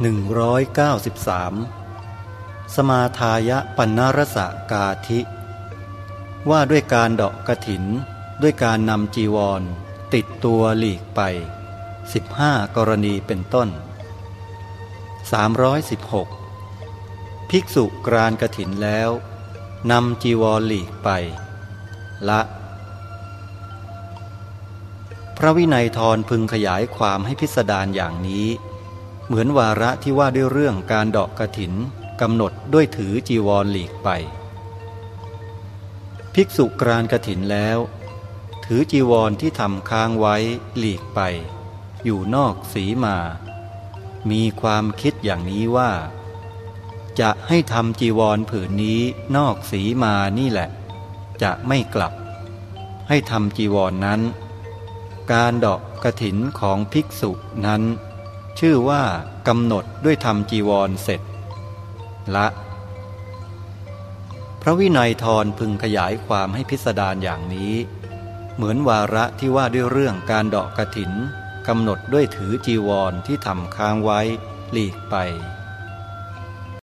193 สมาทายะปัญรสกาธิ ว่าด้วยการเดาะกระถิน ด้วยการนำจีวร ติดตัวหลีกไป 15 กรณีเป็นต้น 316 ภิกษุกรานกระถินแล้วนำจีวรหลีกไป ละ พระวินัยทรพึงขยายความให้พิสดารอย่างนี้ เหมือนวาระที่ว่าด้วยเรื่องการดอกกระถินกำหนดด้วยถือจีวรหลีกไป ภิกษุกรานกระถินแล้ว ถือจีวรที่ทำค้างไว้หลีกไป อยู่นอกสีมา มีความคิดอย่างนี้ว่า จะให้ทำจีวรผืนนี้นอกสีมานี่แหละ จะไม่กลับ ให้ทำจีวรนนั้น การดอกกระถินของภิกษุนั้น ชื่อว่ากำหนดด้วยทำจีวรเสร็จ ละ พระวินัยทรพึงขยายความให้พิสดารอย่างนี้ เหมือนวาระที่ว่าด้วยเรื่องการเดาะกระถินกำหนดด้วยถือจีวรที่ทำค้างไว้หลีกไป